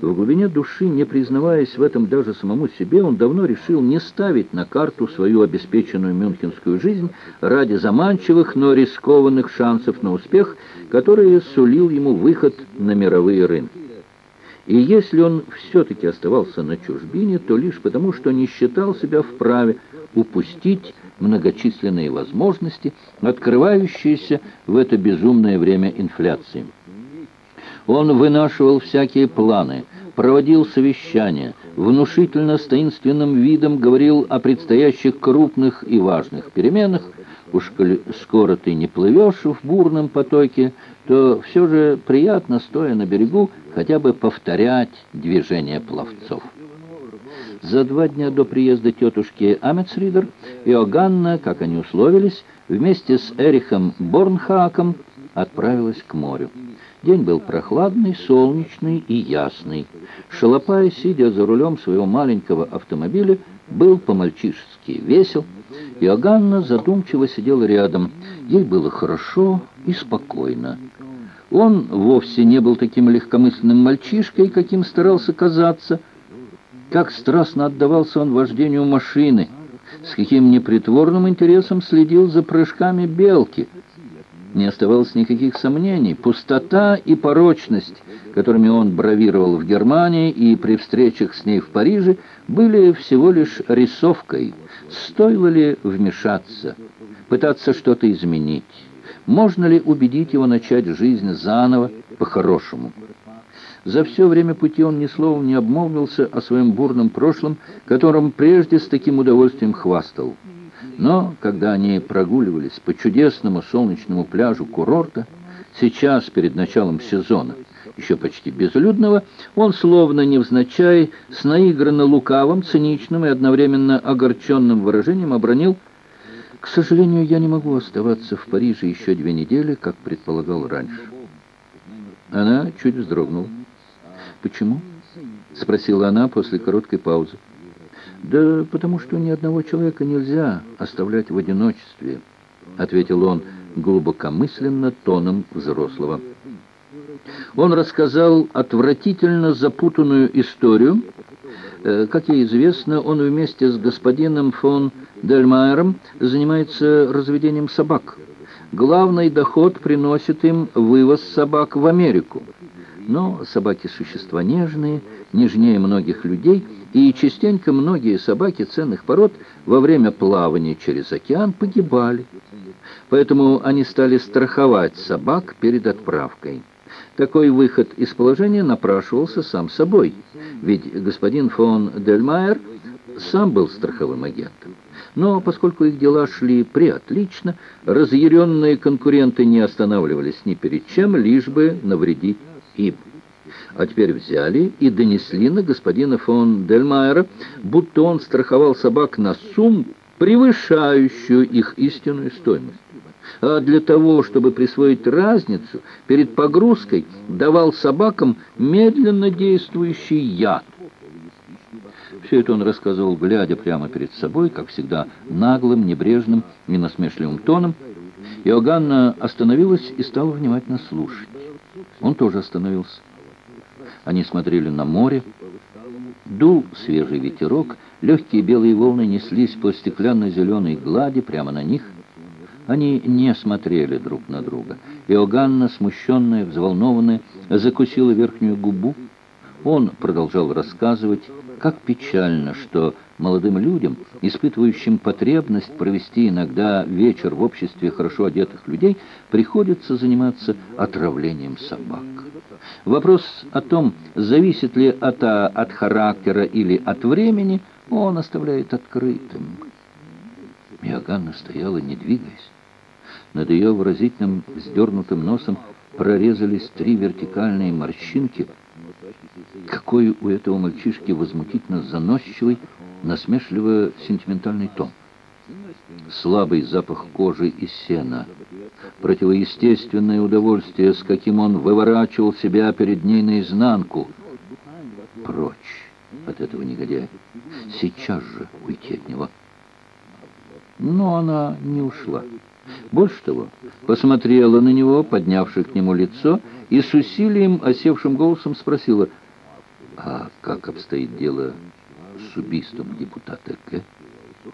В глубине души, не признаваясь в этом даже самому себе, он давно решил не ставить на карту свою обеспеченную мюнхенскую жизнь ради заманчивых, но рискованных шансов на успех, которые сулил ему выход на мировые рынки. И если он все-таки оставался на чужбине, то лишь потому, что не считал себя вправе упустить многочисленные возможности, открывающиеся в это безумное время инфляции. Он вынашивал всякие планы, проводил совещания, внушительно с таинственным видом говорил о предстоящих крупных и важных переменах. Уж коль скоро ты не плывешь в бурном потоке, то все же приятно, стоя на берегу, хотя бы повторять движение пловцов. За два дня до приезда тетушки Амецридер Иоганна, как они условились, вместе с Эрихом Борнхаком отправилась к морю. День был прохладный, солнечный и ясный. Шалопай, сидя за рулем своего маленького автомобиля, был по-мальчишески весел. Иоганна задумчиво сидела рядом. Ей было хорошо и спокойно. Он вовсе не был таким легкомысленным мальчишкой, каким старался казаться. Как страстно отдавался он вождению машины, с каким непритворным интересом следил за прыжками белки — не оставалось никаких сомнений. Пустота и порочность, которыми он бравировал в Германии и при встречах с ней в Париже, были всего лишь рисовкой. Стоило ли вмешаться, пытаться что-то изменить? Можно ли убедить его начать жизнь заново, по-хорошему? За все время пути он ни словом не обмолвился о своем бурном прошлом, которым прежде с таким удовольствием хвастал. Но когда они прогуливались по чудесному солнечному пляжу курорта, сейчас, перед началом сезона, еще почти безлюдного, он, словно невзначай, с наигранно лукавым, циничным и одновременно огорченным выражением обронил «К сожалению, я не могу оставаться в Париже еще две недели, как предполагал раньше». Она чуть вздрогнула. «Почему?» — спросила она после короткой паузы. «Да потому что ни одного человека нельзя оставлять в одиночестве», — ответил он глубокомысленно тоном взрослого. Он рассказал отвратительно запутанную историю. Э, как ей известно, он вместе с господином фон Дельмайером занимается разведением собак. Главный доход приносит им вывоз собак в Америку. Но собаки – существа нежные, нежнее многих людей – и частенько многие собаки ценных пород во время плавания через океан погибали. Поэтому они стали страховать собак перед отправкой. Такой выход из положения напрашивался сам собой, ведь господин фон Дельмайер сам был страховым агентом. Но поскольку их дела шли преотлично, разъяренные конкуренты не останавливались ни перед чем, лишь бы навредить им а теперь взяли и донесли на господина фон Дельмайера, будто он страховал собак на сумму, превышающую их истинную стоимость. А для того, чтобы присвоить разницу, перед погрузкой давал собакам медленно действующий яд. Все это он рассказывал, глядя прямо перед собой, как всегда, наглым, небрежным и насмешливым тоном. Иоганна остановилась и стала внимательно слушать. Он тоже остановился. Они смотрели на море. Дул свежий ветерок, легкие белые волны неслись по стеклянно-зеленой глади прямо на них. Они не смотрели друг на друга. Иоганна, смущенная, взволнованная, закусила верхнюю губу. Он продолжал рассказывать, как печально, что молодым людям, испытывающим потребность провести иногда вечер в обществе хорошо одетых людей, приходится заниматься отравлением собак. Вопрос о том, зависит ли это от характера или от времени, он оставляет открытым. Иоганна стояла, не двигаясь. Над ее выразительным вздернутым носом прорезались три вертикальные морщинки. Какой у этого мальчишки возмутительно заносчивый, насмешливо-сентиментальный тон. Слабый запах кожи и сена, противоестественное удовольствие, с каким он выворачивал себя перед ней наизнанку. Прочь от этого негодяя. Сейчас же уйти от него. Но она не ушла. Больше того, посмотрела на него, поднявши к нему лицо, и с усилием, осевшим голосом спросила, А как обстоит дело с убийством депутата К?